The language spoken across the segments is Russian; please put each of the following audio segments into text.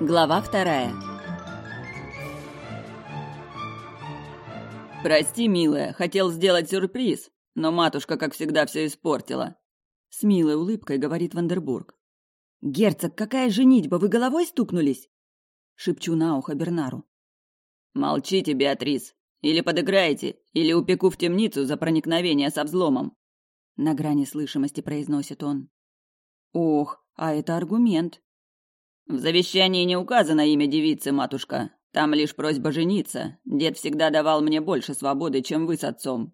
Глава вторая. «Прости, милая, хотел сделать сюрприз, но матушка, как всегда, все испортила», — с милой улыбкой говорит Вандербург. «Герцог, какая женитьба, вы головой стукнулись?» — шепчу на ухо Бернару. «Молчите, Беатрис, или подыграете, или упеку в темницу за проникновение со взломом», — на грани слышимости произносит он. «Ох, а это аргумент». «В завещании не указано имя девицы, матушка, там лишь просьба жениться. Дед всегда давал мне больше свободы, чем вы с отцом.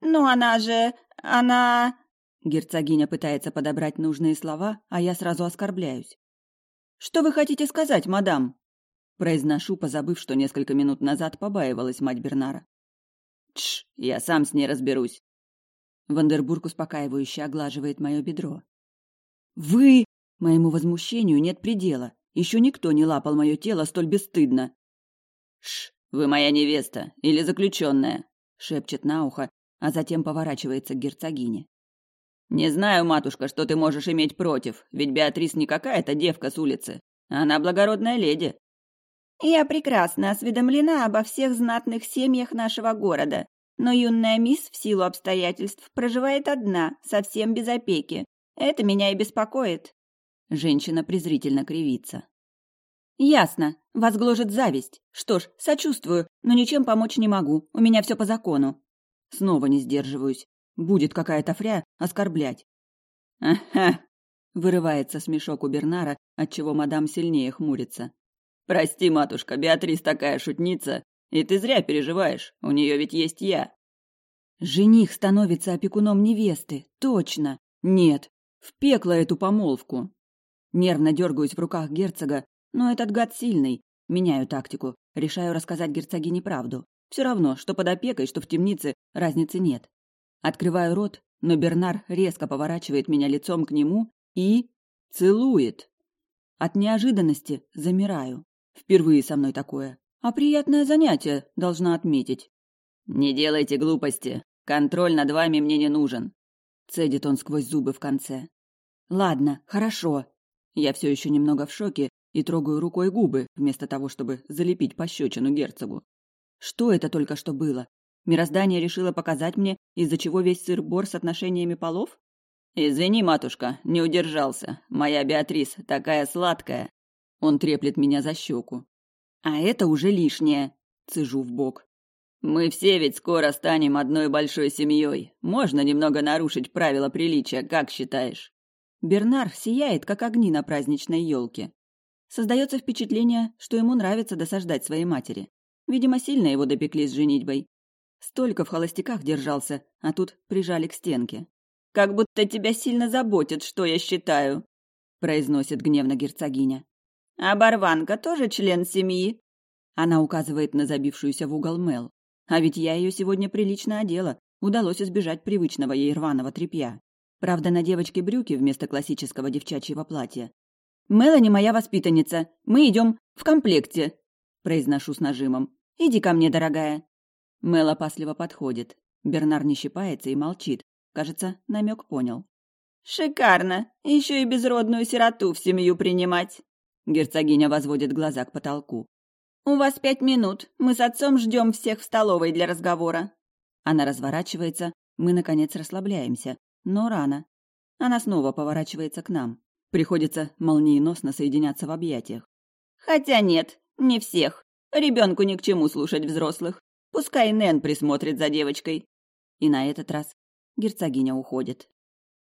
Ну она же... она... Герцогиня пытается подобрать нужные слова, а я сразу оскорбляюсь. «Что вы хотите сказать, мадам?» Произношу, позабыв, что несколько минут назад побаивалась мать Бернара. «Тш, я сам с ней разберусь». Вандербург успокаивающе оглаживает мое бедро. «Вы...» Моему возмущению нет предела. Еще никто не лапал мое тело столь бесстыдно. «Ш, вы моя невеста или заключенная?» — шепчет на ухо, а затем поворачивается к герцогине. «Не знаю, матушка, что ты можешь иметь против, ведь Беатрис не какая-то девка с улицы. Она благородная леди». «Я прекрасно осведомлена обо всех знатных семьях нашего города, но юная мисс в силу обстоятельств проживает одна, совсем без опеки. Это меня и беспокоит». Женщина презрительно кривится. «Ясно. Вас гложет зависть. Что ж, сочувствую, но ничем помочь не могу. У меня все по закону». Снова не сдерживаюсь. Будет какая-то фря оскорблять. «Ага!» — вырывается смешок у Бернара, отчего мадам сильнее хмурится. «Прости, матушка, Беатрис такая шутница, и ты зря переживаешь, у нее ведь есть я». «Жених становится опекуном невесты, точно. Нет, в пекло эту помолвку. Нервно дергаюсь в руках герцога, но этот гад сильный. Меняю тактику, решаю рассказать герцогине правду. Все равно, что под опекой, что в темнице, разницы нет. Открываю рот, но Бернар резко поворачивает меня лицом к нему и... целует. От неожиданности замираю. Впервые со мной такое. А приятное занятие, должна отметить. «Не делайте глупости. Контроль над вами мне не нужен», — цедит он сквозь зубы в конце. «Ладно, хорошо. Я все еще немного в шоке и трогаю рукой губы, вместо того, чтобы залепить пощечину герцогу. Что это только что было? Мироздание решило показать мне, из-за чего весь сыр-бор с отношениями полов? «Извини, матушка, не удержался. Моя Беатрис такая сладкая». Он треплет меня за щеку. «А это уже лишнее», — цыжу в бок. «Мы все ведь скоро станем одной большой семьей. Можно немного нарушить правила приличия, как считаешь?» Бернар сияет, как огни на праздничной елке. Создается впечатление, что ему нравится досаждать своей матери. Видимо, сильно его допекли с женитьбой. Столько в холостяках держался, а тут прижали к стенке. «Как будто тебя сильно заботит, что я считаю», — произносит гневно герцогиня. «А Барванка тоже член семьи?» Она указывает на забившуюся в угол Мел. А ведь я ее сегодня прилично одела, удалось избежать привычного ей рваного тряпья. Правда, на девочке брюки вместо классического девчачьего платья. «Мелани моя воспитанница. Мы идем в комплекте», – произношу с нажимом. «Иди ко мне, дорогая». Мел опасливо подходит. Бернар не щипается и молчит. Кажется, намек понял. «Шикарно! Еще и безродную сироту в семью принимать!» Герцогиня возводит глаза к потолку. «У вас пять минут. Мы с отцом ждем всех в столовой для разговора». Она разворачивается. Мы, наконец, расслабляемся. Но рано. Она снова поворачивается к нам. Приходится молниеносно соединяться в объятиях. Хотя нет, не всех. Ребенку ни к чему слушать взрослых. Пускай Нэн присмотрит за девочкой. И на этот раз герцогиня уходит.